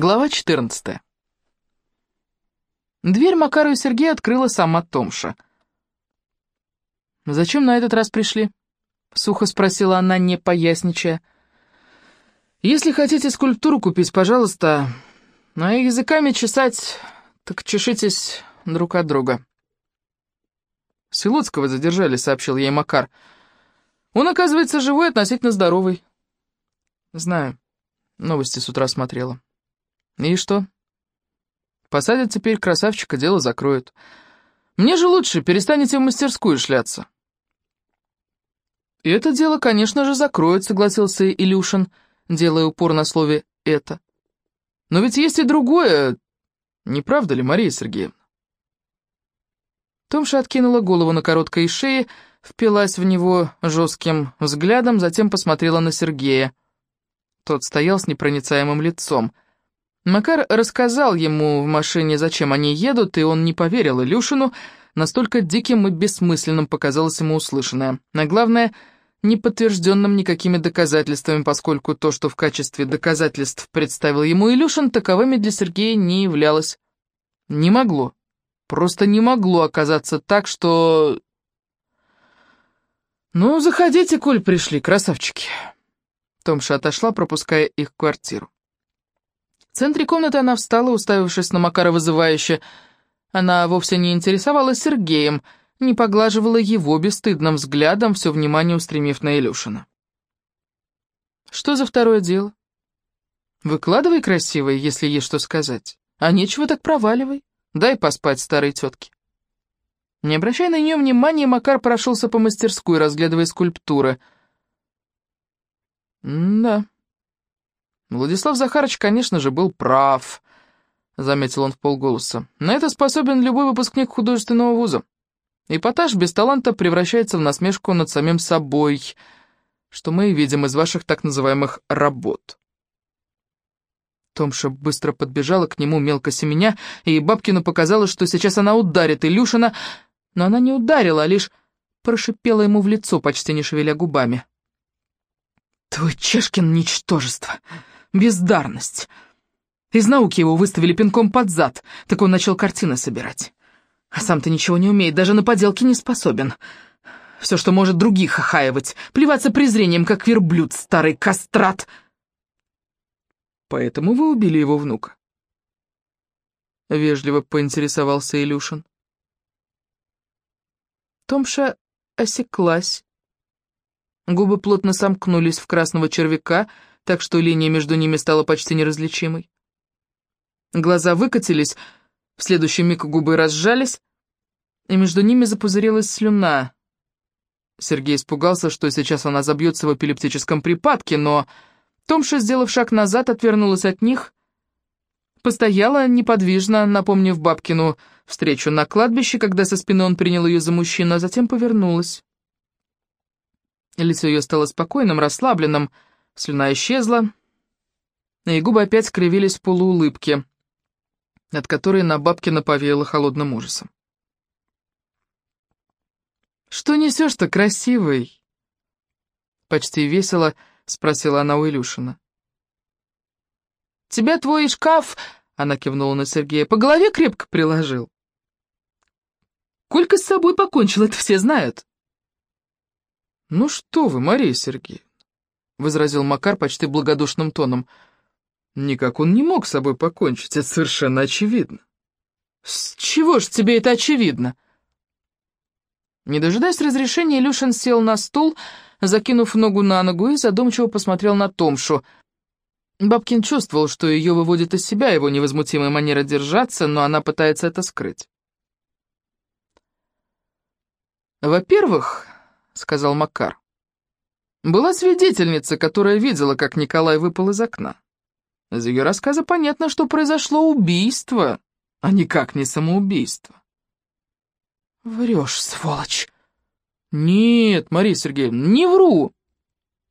Глава 14. Дверь Макару и Сергею открыла сама Томша. «Зачем на этот раз пришли?» — сухо спросила она, не поясничая. «Если хотите скульптуру купить, пожалуйста, а языками чесать, так чешитесь друг от друга». «Силуцкого задержали», — сообщил ей Макар. «Он, оказывается, живой, относительно здоровый». «Знаю. Новости с утра смотрела». И что? Посадят теперь красавчика, дело закроют. Мне же лучше, перестанете в мастерскую шляться. Это дело, конечно же, закроют, согласился Илюшин, делая упор на слове «это». Но ведь есть и другое, не правда ли, Мария Сергеевна? Томша откинула голову на короткой шее, впилась в него жестким взглядом, затем посмотрела на Сергея. Тот стоял с непроницаемым лицом — Макар рассказал ему в машине, зачем они едут, и он не поверил Илюшину, настолько диким и бессмысленным показалось ему услышанное. А главное, не подтвержденным никакими доказательствами, поскольку то, что в качестве доказательств представил ему Илюшин, таковыми для Сергея не являлось. Не могло. Просто не могло оказаться так, что... «Ну, заходите, коль пришли, красавчики». Томша отошла, пропуская их в квартиру. В центре комнаты она встала, уставившись на Макара вызывающе. Она вовсе не интересовалась Сергеем, не поглаживала его бесстыдным взглядом, все внимание устремив на Илюшина. «Что за второе дело?» «Выкладывай красивое, если есть что сказать. А нечего так проваливай. Дай поспать старой тетке». Не обращая на нее внимания, Макар прошелся по мастерской, разглядывая скульптуры. «Да», Владислав Захарович, конечно же, был прав, заметил он в полголоса. На это способен любой выпускник художественного вуза. Эпатаж без таланта превращается в насмешку над самим собой, что мы и видим из ваших так называемых «работ». Томша быстро подбежала к нему, мелко семеня, и Бабкину показалось, что сейчас она ударит Илюшина, но она не ударила, а лишь прошипела ему в лицо, почти не шевеля губами. «Твой Чешкин — ничтожество! Бездарность!» Из науки его выставили пинком под зад, так он начал картины собирать. А сам-то ничего не умеет, даже на поделки не способен. Все, что может других охаивать, плеваться презрением, как верблюд, старый кастрат. Поэтому вы убили его внука? Вежливо поинтересовался Илюшин. Томша осеклась, Губы плотно сомкнулись в красного червяка, так что линия между ними стала почти неразличимой. Глаза выкатились, в следующий миг губы разжались, и между ними запузырилась слюна. Сергей испугался, что сейчас она забьется в эпилептическом припадке, но Томша, сделав шаг назад, отвернулась от них, постояла неподвижно, напомнив Бабкину встречу на кладбище, когда со спины он принял ее за мужчину, а затем повернулась. Лицо ее стало спокойным, расслабленным, слюна исчезла, и губы опять скривились в полуулыбке, от которой на Бабкина повеяло холодным ужасом. «Что несешь-то, красивый?» Почти весело спросила она у Илюшина. «Тебя твой шкаф...» — она кивнула на Сергея. «По голове крепко приложил». «Колька с собой покончил, это все знают». «Ну что вы, Мария Сергеевна», — возразил Макар почти благодушным тоном, — «никак он не мог с собой покончить, это совершенно очевидно». «С чего ж тебе это очевидно?» Не дожидаясь разрешения, Илюшин сел на стул, закинув ногу на ногу и задумчиво посмотрел на Томшу. Бабкин чувствовал, что ее выводит из себя его невозмутимая манера держаться, но она пытается это скрыть. «Во-первых, сказал Макар. «Была свидетельница, которая видела, как Николай выпал из окна. Из ее рассказа понятно, что произошло убийство, а никак не самоубийство». «Врешь, сволочь!» «Нет, Мария Сергеевна, не вру!»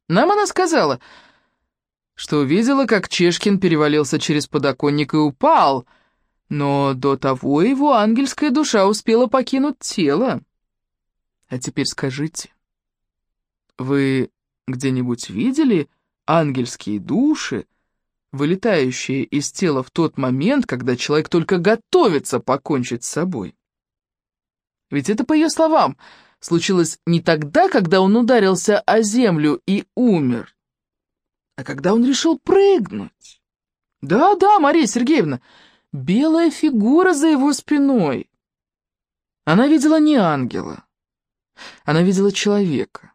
Нам она сказала, что видела, как Чешкин перевалился через подоконник и упал, но до того его ангельская душа успела покинуть тело. А теперь скажите, вы где-нибудь видели ангельские души, вылетающее из тела в тот момент, когда человек только готовится покончить с собой. Ведь это, по ее словам, случилось не тогда, когда он ударился о землю и умер, а когда он решил прыгнуть. Да-да, Мария Сергеевна, белая фигура за его спиной. Она видела не ангела, она видела человека.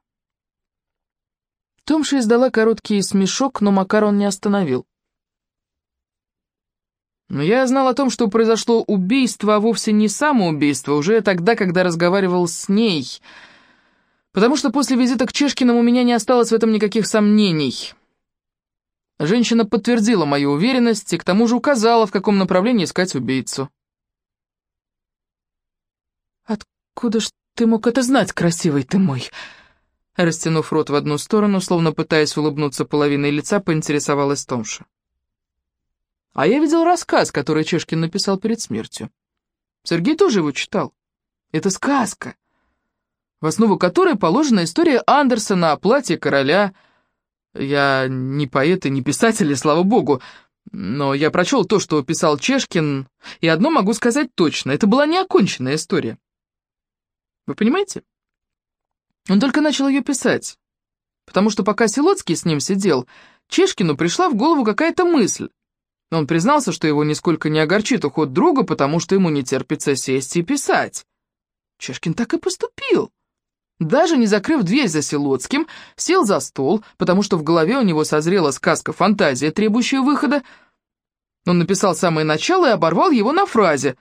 Томша издала короткий смешок, но Макар он не остановил. Но я знал о том, что произошло убийство, а вовсе не самоубийство, уже тогда, когда разговаривал с ней, потому что после визита к Чешкиным у меня не осталось в этом никаких сомнений. Женщина подтвердила мою уверенность и к тому же указала, в каком направлении искать убийцу. «Откуда ж ты мог это знать, красивый ты мой?» Растянув рот в одну сторону, словно пытаясь улыбнуться половиной лица, поинтересовалась Томша. А я видел рассказ, который Чешкин написал перед смертью. Сергей тоже его читал. Это сказка, в основу которой положена история Андерсона о платье короля. Я не поэт и не писатель, и слава богу, но я прочел то, что писал Чешкин, и одно могу сказать точно, это была неоконченная история. Вы понимаете? Он только начал ее писать, потому что пока Силоцкий с ним сидел, Чешкину пришла в голову какая-то мысль. Он признался, что его нисколько не огорчит уход друга, потому что ему не терпится сесть и писать. Чешкин так и поступил. Даже не закрыв дверь за Силоцким, сел за стол, потому что в голове у него созрела сказка-фантазия, требующая выхода. Он написал самое начало и оборвал его на фразе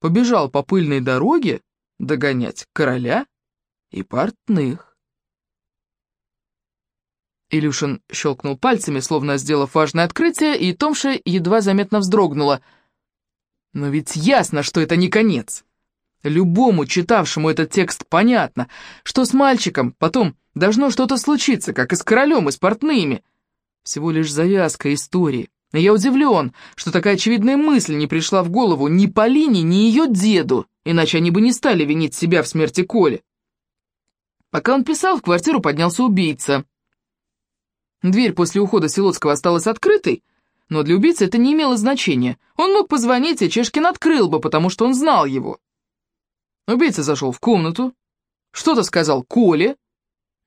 «Побежал по пыльной дороге догонять короля и портных». Илюшин щелкнул пальцами, словно сделав важное открытие, и Томша едва заметно вздрогнула. Но ведь ясно, что это не конец. Любому читавшему этот текст понятно, что с мальчиком потом должно что-то случиться, как и с королем, и с портными. Всего лишь завязка истории. И я удивлен, что такая очевидная мысль не пришла в голову ни Полине, ни ее деду, иначе они бы не стали винить себя в смерти Коли. Пока он писал, в квартиру поднялся убийца — Дверь после ухода Силоцкого осталась открытой, но для убийцы это не имело значения. Он мог позвонить, и Чешкин открыл бы, потому что он знал его. Убийца зашел в комнату, что-то сказал Коле,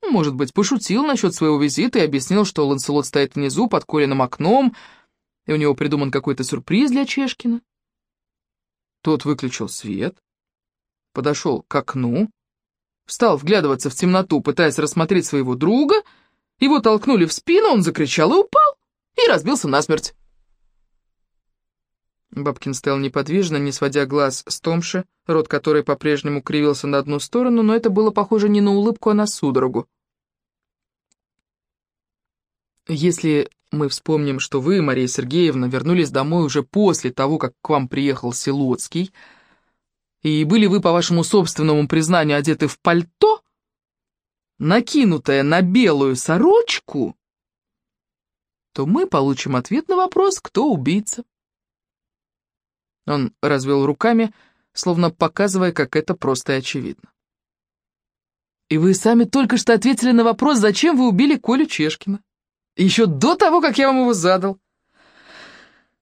может быть, пошутил насчет своего визита и объяснил, что Ланселот стоит внизу под Колиным окном, и у него придуман какой-то сюрприз для Чешкина. Тот выключил свет, подошел к окну, стал вглядываться в темноту, пытаясь рассмотреть своего друга — его толкнули в спину, он закричал и упал, и разбился насмерть. Бабкин стоял неподвижно, не сводя глаз с Томши, рот которой по-прежнему кривился на одну сторону, но это было похоже не на улыбку, а на судорогу. «Если мы вспомним, что вы, Мария Сергеевна, вернулись домой уже после того, как к вам приехал Силоцкий, и были вы, по вашему собственному признанию, одеты в пальто, накинутая на белую сорочку, то мы получим ответ на вопрос, кто убийца. Он развел руками, словно показывая, как это просто и очевидно. И вы сами только что ответили на вопрос, зачем вы убили Колю Чешкина. Еще до того, как я вам его задал.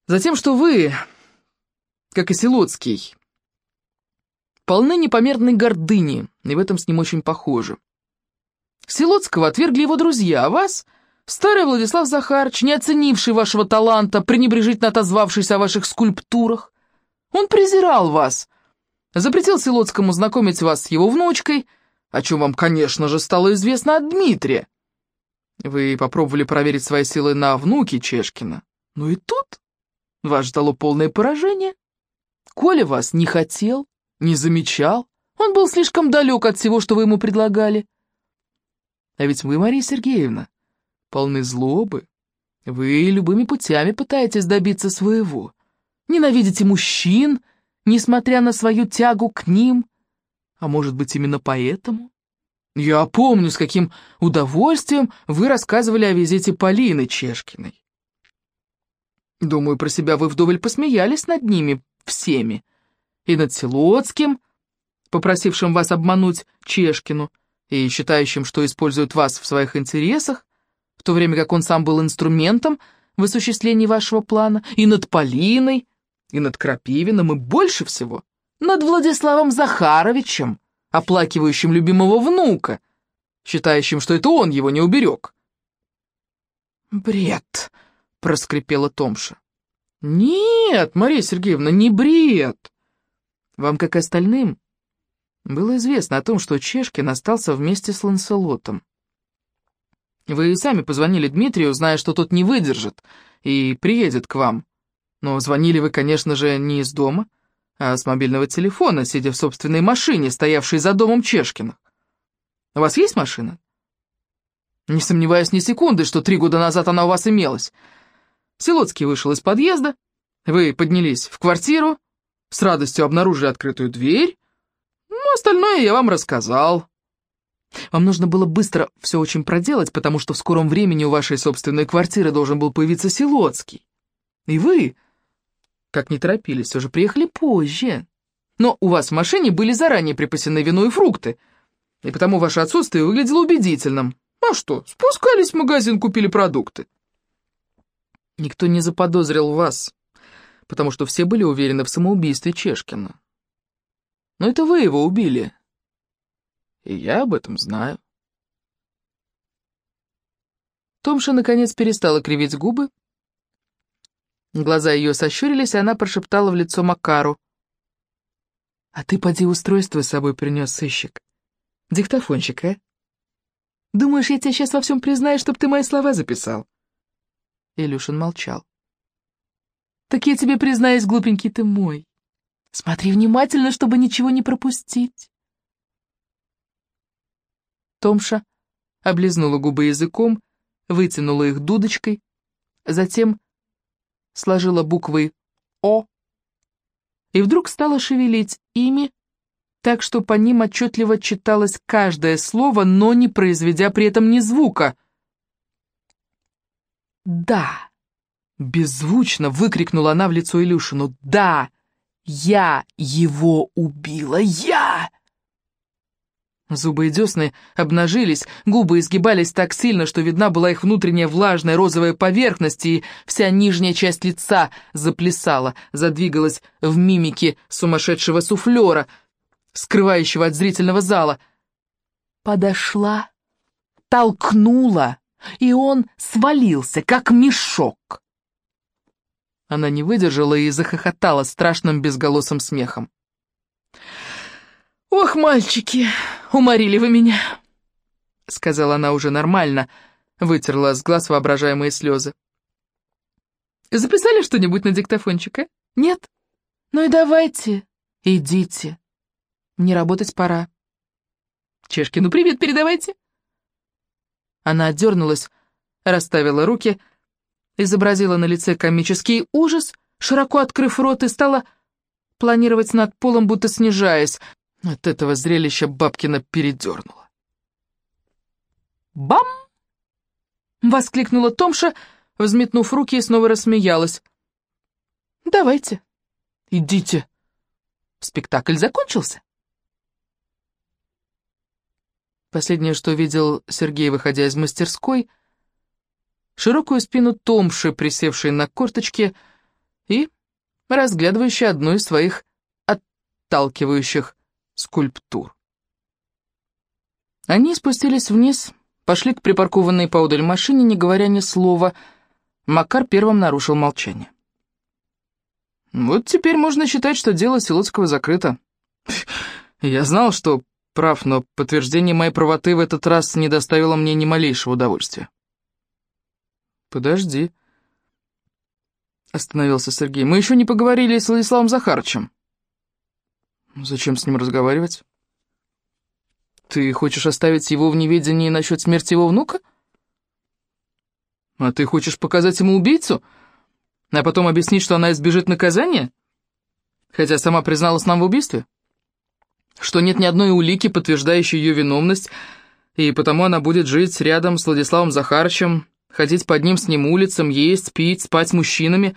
Затем, что вы, как и Силоцкий, полны непомерной гордыни, и в этом с ним очень похожи. Силоцкого отвергли его друзья, а вас — старый Владислав Захарович, не оценивший вашего таланта, пренебрежительно отозвавшийся о ваших скульптурах. Он презирал вас, запретил Силоцкому знакомить вас с его внучкой, о чем вам, конечно же, стало известно от Дмитрия. Вы попробовали проверить свои силы на внуке Чешкина. Ну и тут вас ждало полное поражение. Коля вас не хотел, не замечал, он был слишком далек от всего, что вы ему предлагали. А ведь вы, Мария Сергеевна, полны злобы. Вы любыми путями пытаетесь добиться своего. Ненавидите мужчин, несмотря на свою тягу к ним. А может быть, именно поэтому? Я помню, с каким удовольствием вы рассказывали о визите Полины Чешкиной. Думаю, про себя вы вдоволь посмеялись над ними всеми. И над Силоцким, попросившим вас обмануть Чешкину, и считающим, что использует вас в своих интересах, в то время как он сам был инструментом, в осуществлении вашего плана, и над Полиной, и над Крапивиным, и больше всего над Владиславом Захаровичем, оплакивающим любимого внука, считающим, что это он его не уберег. «Бред!» — проскрипела Томша. «Нет, Мария Сергеевна, не бред. Вам, как остальным, было известно о том, что Чешкин остался вместе с Ланселотом. Вы сами позвонили Дмитрию, зная, что тот не выдержит и приедет к вам. Но звонили вы, конечно же, не из дома, а с мобильного телефона, сидя в собственной машине, стоявшей за домом Чешкиных. У вас есть машина? Не сомневаюсь ни секунды, что три года назад она у вас имелась. Силоцкий вышел из подъезда, вы поднялись в квартиру, с радостью обнаружили открытую дверь, ну, остальное я вам рассказал. Вам нужно было быстро все очень проделать, потому что в скором времени у вашей собственной квартиры должен был появиться Силоцкий. И вы, как не торопились, все же приехали позже. Но у вас в машине были заранее припасены вино и фрукты, и потому ваше отсутствие выглядело убедительным. А что, спускались в магазин, купили продукты. Никто не заподозрил вас, потому что все были уверены в самоубийстве Чешкина. Но это вы его убили. И я об этом знаю. Томша, наконец, перестала кривить губы. Глаза ее сощурились, и она прошептала в лицо Макару. «А ты поди устройство с собой принес, сыщик. Диктофончик, а? Думаешь, я тебя сейчас во всем признаю, чтоб ты мои слова записал?» Илюшин молчал. «Так я тебе признаюсь, глупенький ты мой. Смотри внимательно, чтобы ничего не пропустить». Томша облизнула губы языком, вытянула их дудочкой, затем сложила буквы «О» и вдруг стала шевелить ими, так что по ним отчетливо читалось каждое слово, но не произведя при этом ни звука. «Да!» — беззвучно выкрикнула она в лицо Илюшину. «Да! Я его убила! Я!» Зубы и десны обнажились, губы изгибались так сильно, что видна была их внутренняя влажная розовая поверхность, и вся нижняя часть лица заплясала, задвигалась в мимике сумасшедшего суфлера, скрывающего от зрительного зала. Подошла, толкнула, и он свалился, как мешок. Она не выдержала и захохотала страшным безголосым смехом. «Ох, мальчики, уморили вы меня!» Сказала она уже нормально, вытерла с глаз воображаемые слезы. «Записали что-нибудь на диктофончик, а? Нет? Ну и давайте, идите. Мне работать пора. Чешкину привет передавайте!» Она отдернулась, расставила руки, изобразила на лице комический ужас, широко открыв рот, и стала планировать над полом, будто снижаясь. От этого зрелища Бабкина передернула. «Бам!» — воскликнула Томша, взметнув руки и снова рассмеялась. «Давайте, идите. Спектакль закончился». Последнее, что видел Сергей, выходя из мастерской, широкую спину Томши, присевшей на корточке и разглядывающей одну из своих отталкивающих скульптур. Они спустились вниз, пошли к припаркованной поодаль машине, не говоря ни слова. Макар первым нарушил молчание. «Вот теперь можно считать, что дело Силоцкого закрыто. Я знал, что прав, но подтверждение моей правоты в этот раз не доставило мне ни малейшего удовольствия». «Подожди», — остановился Сергей. «Мы еще не поговорили с Владиславом Захарычем». Зачем с ним разговаривать? Ты хочешь оставить его в неведении насчет смерти его внука? А ты хочешь показать ему убийцу? А потом объяснить, что она избежит наказания? Хотя сама призналась нам в убийстве? Что нет ни одной улики, подтверждающей ее виновность, и потому она будет жить рядом с Владиславом Захарычем, ходить под ним с ним улицам, есть, пить, спать с мужчинами,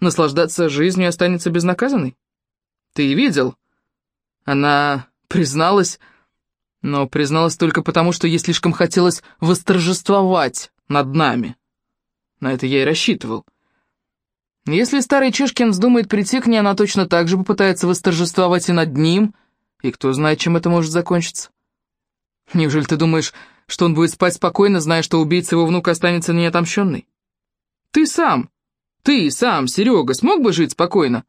наслаждаться жизнью и останется безнаказанной? Ты видел, она призналась, но призналась только потому, что ей слишком хотелось восторжествовать над нами. На это я и рассчитывал. Если старый Чешкин вздумает прийти к ней, она точно так же попытается восторжествовать и над ним, и кто знает, чем это может закончиться. Неужели ты думаешь, что он будет спать спокойно, зная, что убийца его внука останется неотомщенный? Ты сам, ты сам, Серега, смог бы жить спокойно?»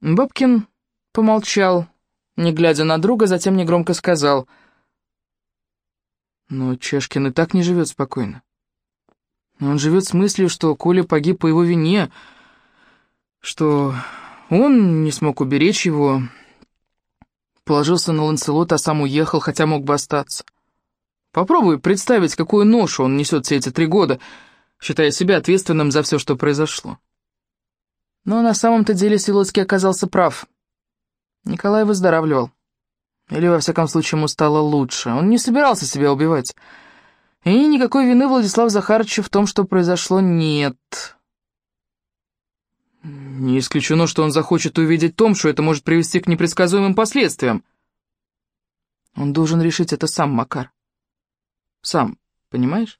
Бабкин помолчал, не глядя на друга, затем негромко сказал. «Но Чешкин и так не живет спокойно. Он живет с мыслью, что Коля погиб по его вине, что он не смог уберечь его, положился на Ланселот, а сам уехал, хотя мог бы остаться. Попробуй представить, какую ношу он несет все эти три года, считая себя ответственным за все, что произошло. Но на самом-то деле Силоцкий оказался прав. Николай выздоравливал. Или, во всяком случае, ему стало лучше. Он не собирался себя убивать. И никакой вины Владислава Захаровича в том, что произошло, нет. Не исключено, что он захочет увидеть том, что это может привести к непредсказуемым последствиям. Он должен решить это сам, Макар. Сам, понимаешь?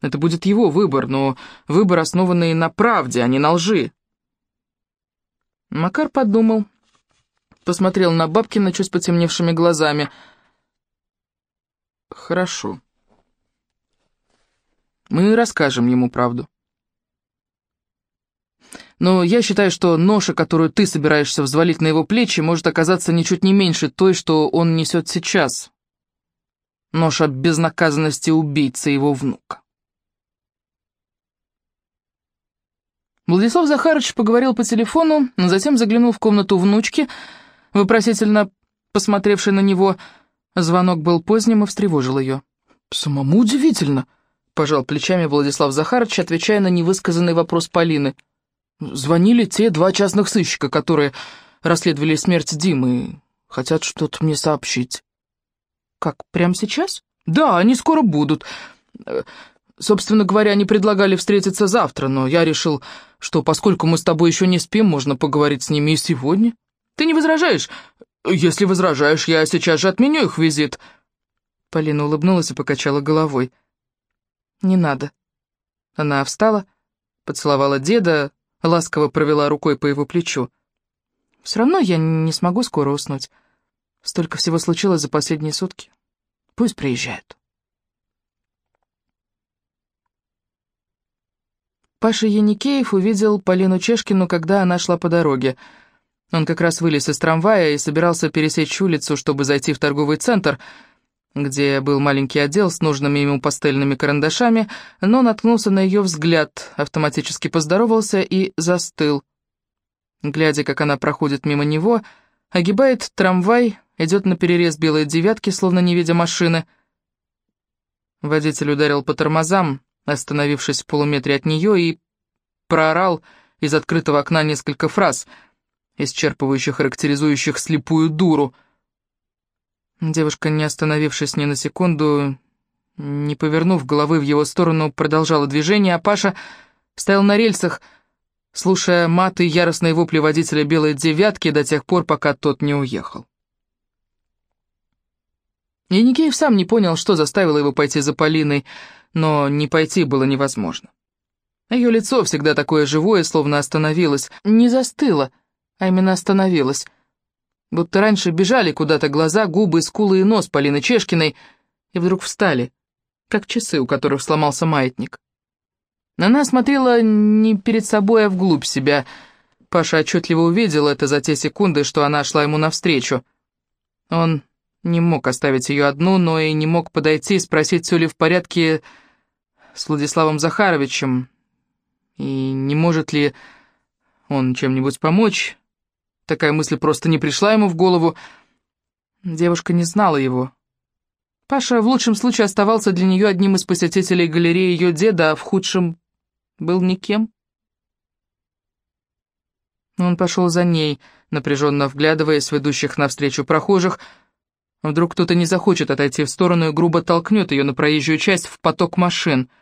Это будет его выбор, но выбор, основанный на правде, а не на лжи. Макар подумал, посмотрел на Бабкина чуть потемневшими глазами. «Хорошо. Мы расскажем ему правду. Но я считаю, что ноша, которую ты собираешься взвалить на его плечи, может оказаться ничуть не меньше той, что он несет сейчас. Ноша безнаказанности убийцы его внука. Владислав Захарович поговорил по телефону, но затем заглянул в комнату внучки, вопросительно посмотревшей на него. Звонок был поздним и встревожил ее. «Самому удивительно», — пожал плечами Владислав Захарович, отвечая на невысказанный вопрос Полины. «Звонили те два частных сыщика, которые расследовали смерть Димы, и хотят что-то мне сообщить». «Как, прямо сейчас?» «Да, они скоро будут. Собственно говоря, они предлагали встретиться завтра, но я решил, что поскольку мы с тобой еще не спим, можно поговорить с ними и сегодня. Ты не возражаешь? Если возражаешь, я сейчас же отменю их визит». Полина улыбнулась и покачала головой. «Не надо». Она встала, поцеловала деда, ласково провела рукой по его плечу. «Все равно я не смогу скоро уснуть. Столько всего случилось за последние сутки. Пусть приезжают». Паша Яникеев увидел Полину Чешкину, когда она шла по дороге. Он как раз вылез из трамвая и собирался пересечь улицу, чтобы зайти в торговый центр, где был маленький отдел с нужными ему пастельными карандашами, но наткнулся на ее взгляд, автоматически поздоровался и застыл. Глядя, как она проходит мимо него, огибает трамвай, идет на перерез белой девятки, словно не видя машины. Водитель ударил по тормозам, остановившись в полуметре от нее, и проорал из открытого окна несколько фраз, исчерпывающих, характеризующих слепую дуру. Девушка, не остановившись ни на секунду, не повернув головы в его сторону, продолжала движение, а Паша стоял на рельсах, слушая маты и яростные вопли водителя белой девятки до тех пор, пока тот не уехал. Яникеев сам не понял, что заставило его пойти за Полиной, но не пойти было невозможно. Ее лицо, всегда такое живое, словно остановилось, не застыло, а именно остановилось. Будто раньше бежали куда-то глаза, губы, скулы и нос Полины Чешкиной, и вдруг встали, как часы, у которых сломался маятник. Она смотрела не перед собой, а вглубь себя. Паша отчетливо увидел это за те секунды, что она шла ему навстречу. Он не мог оставить ее одну, но и не мог подойти и спросить, все ли в порядке с Владиславом Захаровичем, и не может ли он чем-нибудь помочь. Такая мысль просто не пришла ему в голову. Девушка не знала его. Паша в лучшем случае оставался для нее одним из посетителей галереи ее деда, а в худшем был никем. Он пошел за ней, напряженно вглядываясь в идущих навстречу прохожих. Вдруг кто-то не захочет отойти в сторону и грубо толкнет ее на проезжую часть в поток машин —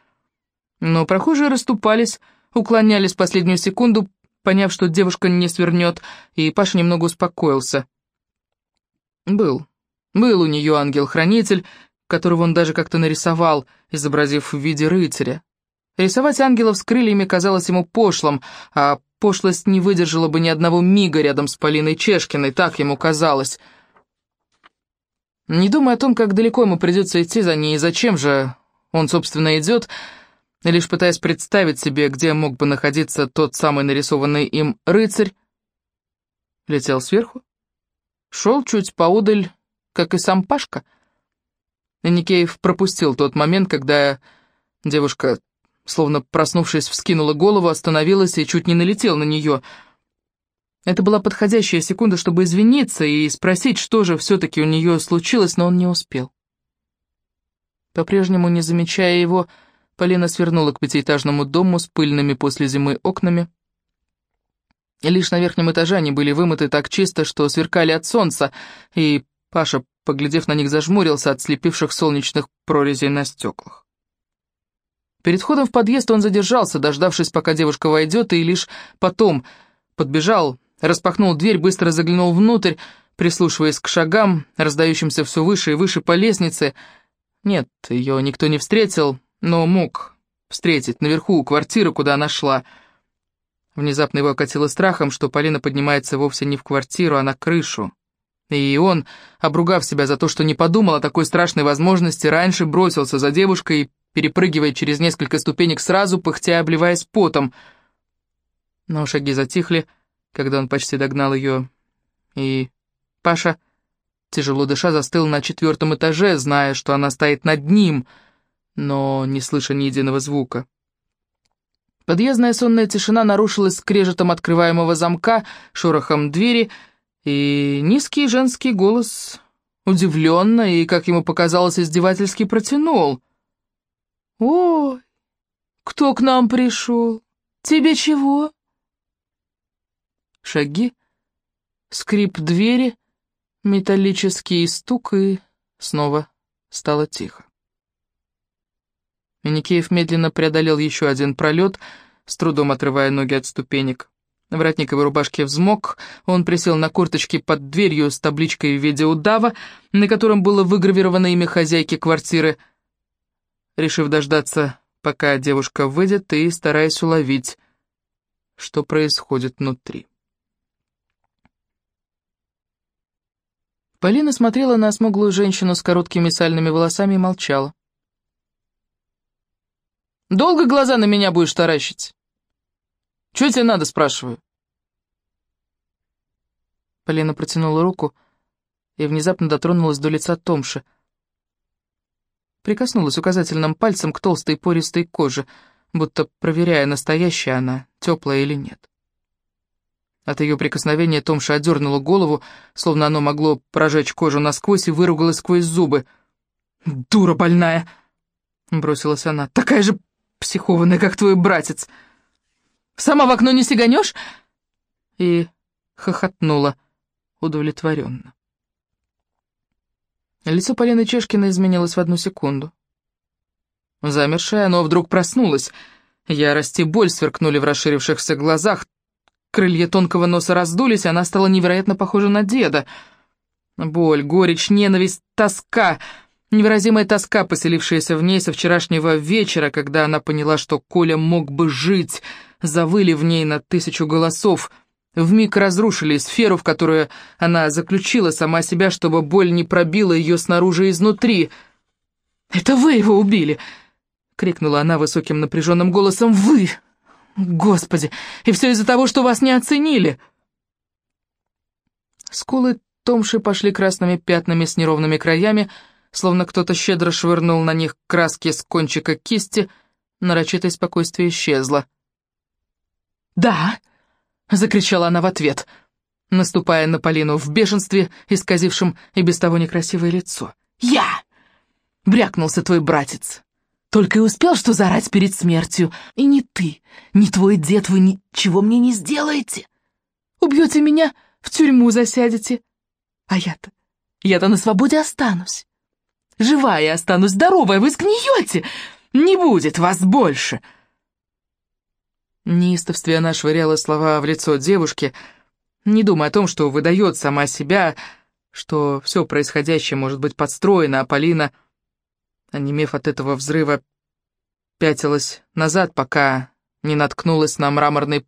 но прохожие расступались, уклонялись последнюю секунду, поняв, что девушка не свернет, и Паша немного успокоился. Был. Был у нее ангел-хранитель, которого он даже как-то нарисовал, изобразив в виде рыцаря. Рисовать ангелов с крыльями казалось ему пошлым, а пошлость не выдержала бы ни одного мига рядом с Полиной Чешкиной, так ему казалось. Не думая о том, как далеко ему придется идти за ней и зачем же он, собственно, идет, лишь пытаясь представить себе, где мог бы находиться тот самый нарисованный им рыцарь, летел сверху, шел чуть поудаль, как и сам Пашка. И Никеев пропустил тот момент, когда девушка словно проснувшись, вскинула голову, остановилась и чуть не налетел на нее. Это была подходящая секунда, чтобы извиниться и спросить, что же все-таки у нее случилось, но он не успел. По-прежнему, не замечая его, Полина свернула к пятиэтажному дому с пыльными после зимы окнами. Лишь на верхнем этаже они были вымыты так чисто, что сверкали от солнца, и Паша, поглядев на них, зажмурился от слепивших солнечных прорезей на стеклах. Перед входом в подъезд он задержался, дождавшись, пока девушка войдет, и лишь потом подбежал, распахнул дверь, быстро заглянул внутрь, прислушиваясь к шагам, раздающимся все выше и выше по лестнице. Нет, ее никто не встретил, но мог встретить наверху у квартиры, куда она шла. Внезапно его окатило страхом, что Полина поднимается вовсе не в квартиру, а на крышу. И он, обругав себя за то, что не подумал о такой страшной возможности, раньше бросился за девушкой перепрыгивая через несколько ступенек сразу, пыхтя обливаясь потом. Но шаги затихли, когда он почти догнал ее, и Паша, тяжело дыша, застыл на четвертом этаже, зная, что она стоит над ним, но не слыша ни единого звука. Подъездная сонная тишина нарушилась скрежетом открываемого замка, шорохом двери, и низкий женский голос удивленно и, как ему показалось, издевательски протянул — «Ой, кто к нам пришел? Тебе чего?» Шаги, скрип двери, металлический стук, и снова стало тихо. Миникеев медленно преодолел еще один пролет, с трудом отрывая ноги от ступенек. Воротниковой рубашки взмок, он присел на курточки под дверью с табличкой в виде удава, на котором было выгравировано имя хозяйки квартиры — решив дождаться, пока девушка выйдет, и стараясь уловить, что происходит внутри. Полина смотрела на смуглую женщину с короткими сальными волосами и молчала. «Долго глаза на меня будешь таращить? Чего тебе надо, спрашиваю?» Полина протянула руку и внезапно дотронулась до лица Томши прикоснулась указательным пальцем к толстой пористой коже, будто проверяя, настоящая она, теплая или нет. От ее прикосновения Томша отдернула голову, словно оно могло прожечь кожу насквозь и выругалась сквозь зубы. «Дура больная!» — бросилась она. «Такая же психованная, как твой братец! Сама в окно не сиганешь?» И хохотнула удовлетворенно. Лицо Полины Чешкиной изменилось в одну секунду. Замершее оно вдруг проснулось. Ярость и боль сверкнули в расширившихся глазах. Крылья тонкого носа раздулись, и она стала невероятно похожа на деда. Боль, горечь, ненависть, тоска, невыразимая тоска, поселившаяся в ней со вчерашнего вечера, когда она поняла, что Коля мог бы жить, завыли в ней на тысячу голосов — вмиг разрушили сферу, в которую она заключила сама себя, чтобы боль не пробила ее снаружи и изнутри. «Это вы его убили!» — крикнула она высоким напряженным голосом. «Вы! Господи! И все из-за того, что вас не оценили!» Скулы Томши пошли красными пятнами с неровными краями, словно кто-то щедро швырнул на них краски с кончика кисти, нарочитое спокойствие исчезло. «Да!» — закричала она в ответ, наступая на Полину в бешенстве, исказившем и без того некрасивое лицо. «Я!» — брякнулся твой братец. «Только и успел, что зарать перед смертью. И ни ты, ни твой дед вы ничего мне не сделаете. Убьете меня, в тюрьму засядете. А я-то, я-то на свободе останусь. Живая останусь, здоровая, вы сгниете. Не будет вас больше!» неистовстве она швыряла слова в лицо девушки, не думая о том, что выдает сама себя, что все происходящее может быть подстроено, а Полина, онемев от этого взрыва, пятилась назад, пока не наткнулась на мраморный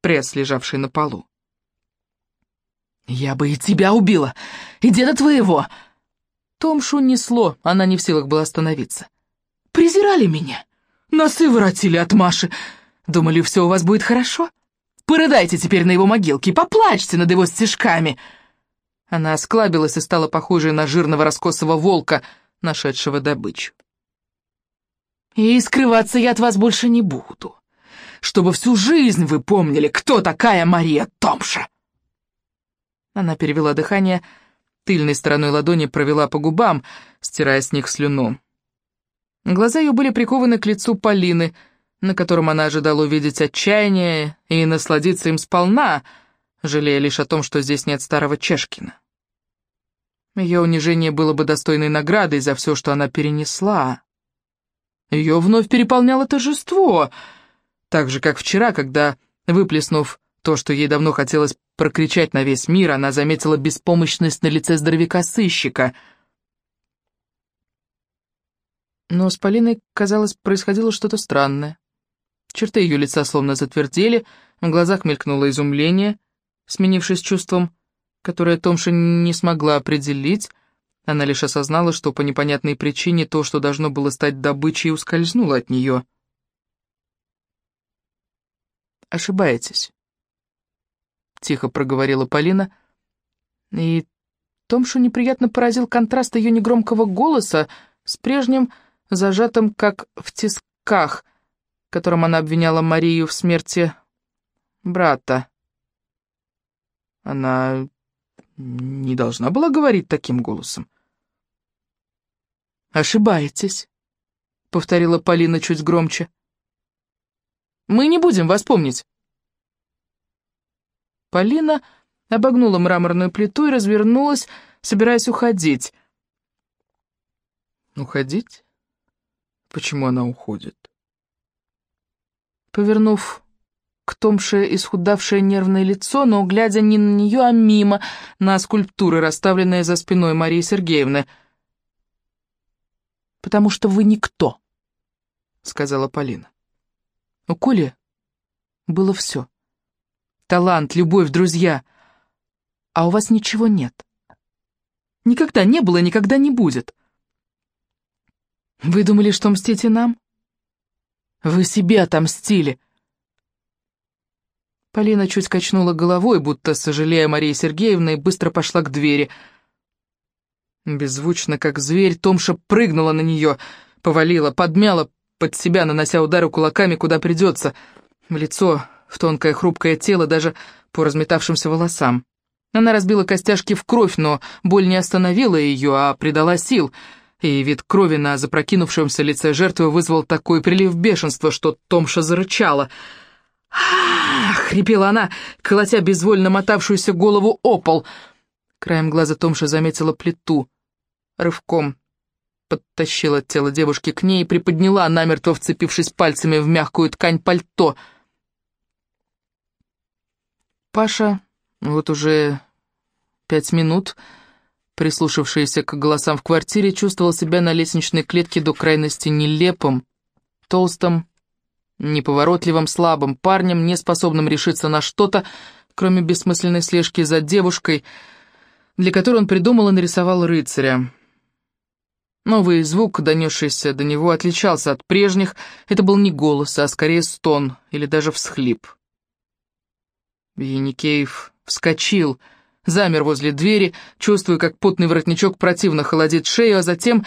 пресс, лежавший на полу. «Я бы и тебя убила, и деда твоего!» Томшу несло, она не в силах была остановиться. «Презирали меня, носы воротили от Маши. Думали, все у вас будет хорошо? Порыдайте теперь на его могилке, поплачьте над его стежками!» Она осклабилась и стала похожей на жирного раскосого волка, нашедшего добычу. «И скрываться я от вас больше не буду, чтобы всю жизнь вы помнили, кто такая Мария Томша!» Она перевела дыхание, тыльной стороной ладони провела по губам, стирая с них слюну. Глаза ее были прикованы к лицу Полины, на котором она ожидала увидеть отчаяние и насладиться им сполна, жалея лишь о том, что здесь нет старого Чешкина. Ее унижение было бы достойной наградой за все, что она перенесла. Ее вновь переполняло торжество, так же, как вчера, когда, выплеснув то, что ей давно хотелось прокричать на весь мир, она заметила беспомощность на лице здоровяка-сыщика. Но с Полиной, казалось, происходило что-то странное. Черты ее лица словно затвердели, в глазах мелькнуло изумление, сменившись чувством, которое Томша не смогла определить, она лишь осознала, что по непонятной причине то, что должно было стать добычей, ускользнуло от нее. «Ошибаетесь», — тихо проговорила Полина, и Томшу неприятно поразил контраст ее негромкого голоса с прежним, зажатым как в тисках, которым она обвиняла Марию в смерти брата. Она не должна была говорить таким голосом. «Ошибаетесь», — повторила Полина чуть громче. «Мы не будем вас помнить». Полина обогнула мраморную плиту и развернулась, собираясь уходить. «Уходить? Почему она уходит?» Повернув к Томше исхудавшее нервное лицо, но глядя не на нее, а мимо, на скульптуры, расставленные за спиной Марии Сергеевны. «Потому что вы никто», — сказала Полина. У Коли было все. Талант, любовь, друзья. А у вас ничего нет. Никогда не было никогда не будет. Вы думали, что мстите нам? Вы себе отомстили. Полина чуть качнула головой, будто сожалея Марии Сергеевны, и быстро пошла к двери. Беззвучно, как зверь, Томша прыгнула на нее, повалила, подмяла под себя, нанося удары кулаками, куда придется, в лицо, в тонкое хрупкое тело, даже по разметавшимся волосам. Она разбила костяшки в кровь, но боль не остановила ее, а придала сил, и вид крови на запрокинувшемся лице жертвы вызвал такой прилив бешенства, что Томша зарычала — хрипела она, колотя безвольно мотавшуюся голову о пол. Краем глаза Томша заметила плиту. Рывком подтащила тело девушки к ней и приподняла, намертво вцепившись пальцами в мягкую ткань пальто. Паша, вот уже пять минут, прислушавшийся к голосам в квартире, чувствовал себя на лестничной клетке до крайности нелепым, толстым, неповоротливым, слабым парнем, не способным решиться на что-то, кроме бессмысленной слежки за девушкой, для которой он придумал и нарисовал рыцаря. Новый звук, донесшийся до него, отличался от прежних. Это был не голос, а скорее стон или даже всхлип. Яникеев вскочил, замер возле двери, чувствуя, как потный воротничок противно холодит шею, а затем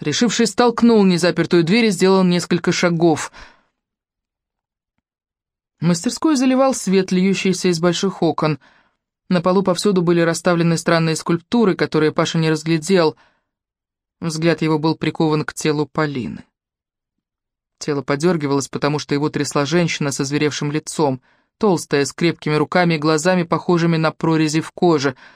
Решившись, столкнул незапертую дверь и сделал несколько шагов. Мастерскую заливал свет, льющийся из больших окон. На полу повсюду были расставлены странные скульптуры, которые Паша не разглядел. Взгляд его был прикован к телу Полины. Тело подергивалось, потому что его трясла женщина со зверевшим лицом, толстая, с крепкими руками и глазами, похожими на прорези в коже —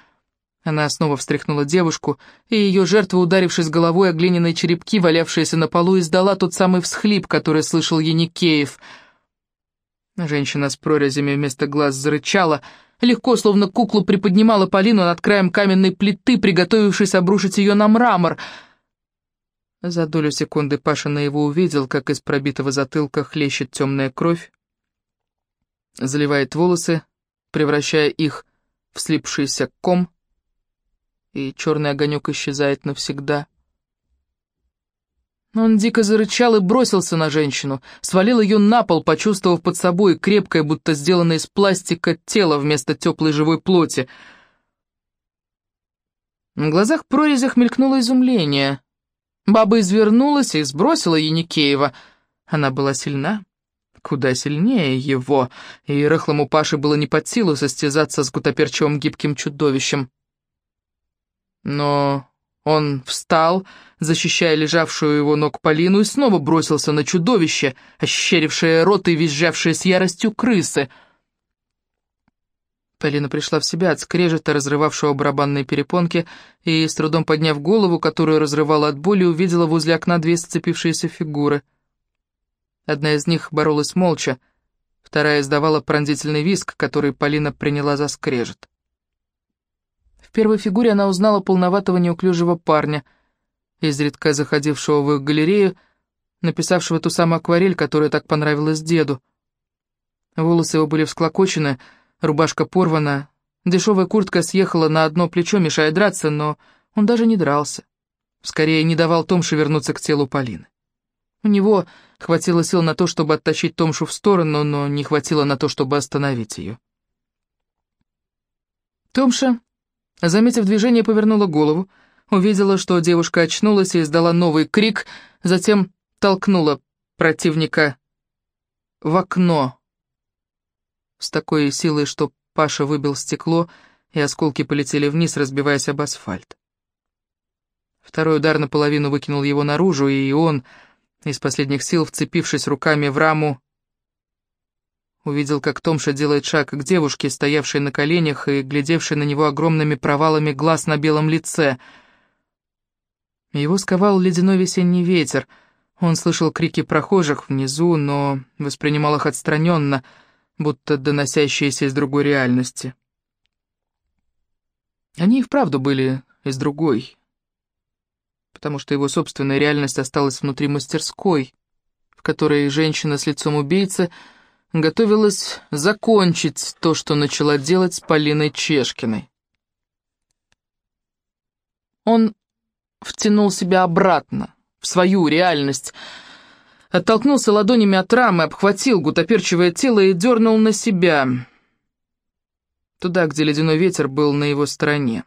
она снова встряхнула девушку, и ее жертва, ударившись головой о глиняные черепки, валявшиеся на полу, издала тот самый всхлип, который слышал Яникеев. Женщина с прорезями вместо глаз зарычала, легко, словно куклу, приподнимала Полину над краем каменной плиты, приготовившись обрушить ее на мрамор. За долю секунды Паша на его увидел, как из пробитого затылка хлещет темная кровь, заливает волосы, превращая их в слипшийся ком, и черный огонек исчезает навсегда. Он дико зарычал и бросился на женщину, свалил ее на пол, почувствовав под собой крепкое, будто сделанное из пластика, тело вместо теплой живой плоти. На глазах прорезях мелькнуло изумление. Баба извернулась и сбросила Яникеева. Она была сильна, куда сильнее его, и рыхлому Паше было не под силу состязаться с гутоперчивым гибким чудовищем. Но он встал, защищая лежавшую его ног Полину, и снова бросился на чудовище, ощерившее рот и визжавшее с яростью крысы. Полина пришла в себя от скрежета, разрывавшего барабанные перепонки, и, с трудом подняв голову, которую разрывала от боли, увидела возле окна две сцепившиеся фигуры. Одна из них боролась молча, вторая издавала пронзительный виск, который Полина приняла за скрежет. В первой фигуре она узнала полноватого неуклюжего парня, изредка заходившего в их галерею, написавшего ту самую акварель, которая так понравилась деду. Волосы его были всклокочены, рубашка порвана, дешевая куртка съехала на одно плечо, мешая драться, но он даже не дрался. Скорее, не давал Томше вернуться к телу Полины. У него хватило сил на то, чтобы оттащить Томшу в сторону, но не хватило на то, чтобы остановить ее. Томша Заметив движение, повернула голову, увидела, что девушка очнулась и издала новый крик, затем толкнула противника в окно с такой силой, что Паша выбил стекло, и осколки полетели вниз, разбиваясь об асфальт. Второй удар наполовину выкинул его наружу, и он, из последних сил, вцепившись руками в раму, Увидел, как Томша делает шаг к девушке, стоявшей на коленях и глядевшей на него огромными провалами глаз на белом лице. Его сковал ледяной весенний ветер. Он слышал крики прохожих внизу, но воспринимал их отстраненно, будто доносящиеся из другой реальности. Они и вправду были из другой, потому что его собственная реальность осталась внутри мастерской, в которой женщина с лицом убийцы — готовилась закончить то, что начала делать с Полиной Чешкиной. Он втянул себя обратно, в свою реальность, оттолкнулся ладонями от рамы, обхватил гутоперчивое тело и дернул на себя, туда, где ледяной ветер был на его стороне.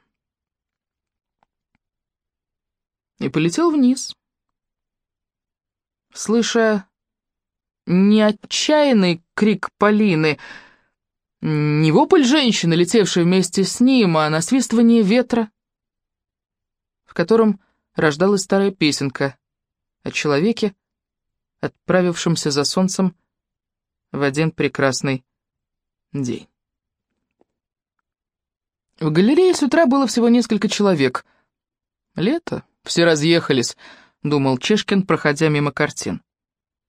И полетел вниз. Слыша не отчаянный крик Полины, не вопль женщины, летевшей вместе с ним, а насвистывание ветра, в котором рождалась старая песенка о человеке, отправившемся за солнцем в один прекрасный день. В галерее с утра было всего несколько человек. Лето, все разъехались, думал Чешкин, проходя мимо картин.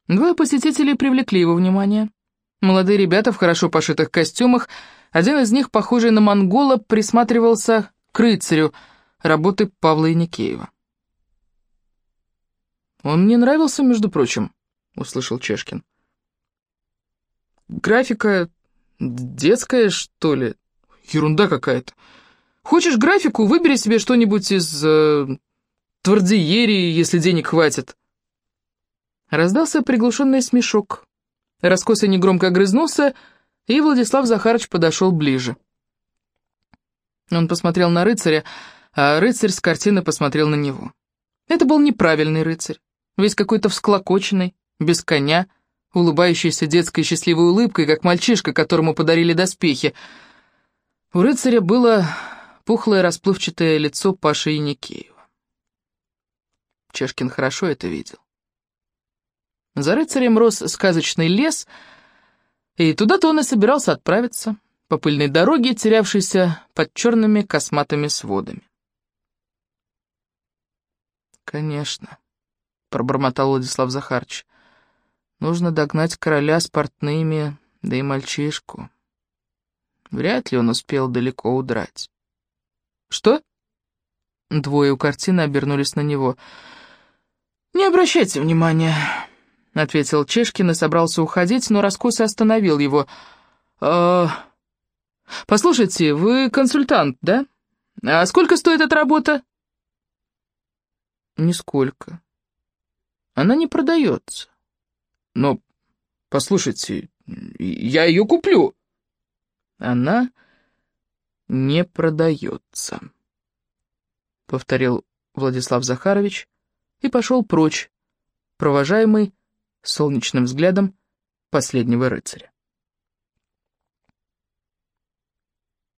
Двое посетителей привлекли его внимание. Молодые ребята в хорошо пошитых костюмах, один из них, похожий на монгола, присматривался к рыцарю работы Павла Яникеева. «Он мне нравился, между прочим», — услышал Чешкин. «Графика детская, что ли? Ерунда какая-то. Хочешь графику, выбери себе что-нибудь из э, Твардиери, если денег хватит». Раздался приглушенный смешок. Раскосый негромко огрызнулся, и Владислав Захарович подошел ближе. Он посмотрел на рыцаря, а рыцарь с картины посмотрел на него. Это был неправильный рыцарь, весь какой-то всклокоченный, без коня, улыбающийся детской счастливой улыбкой, как мальчишка, которому подарили доспехи. У рыцаря было пухлое расплывчатое лицо Паши Яникеева. Чешкин хорошо это видел. За рыцарем рос сказочный лес, и туда-то он и собирался отправиться, по пыльной дороге, терявшейся под черными косматыми сводами. «Конечно», — пробормотал Владислав Захарч, — «нужно догнать короля с портными, да и мальчишку. Вряд ли он успел далеко удрать». «Что?» Двое у картины обернулись на него — «Не обращайте внимания», — ответил Чешкин и собрался уходить, но раскосы остановил его. «Э, «Послушайте, вы консультант, да? А сколько стоит эта работа?» «Нисколько. Она не продается». «Но, послушайте, я ее куплю». «Она не продается», — повторил Владислав Захарович и пошел прочь, провожаемый солнечным взглядом последнего рыцаря.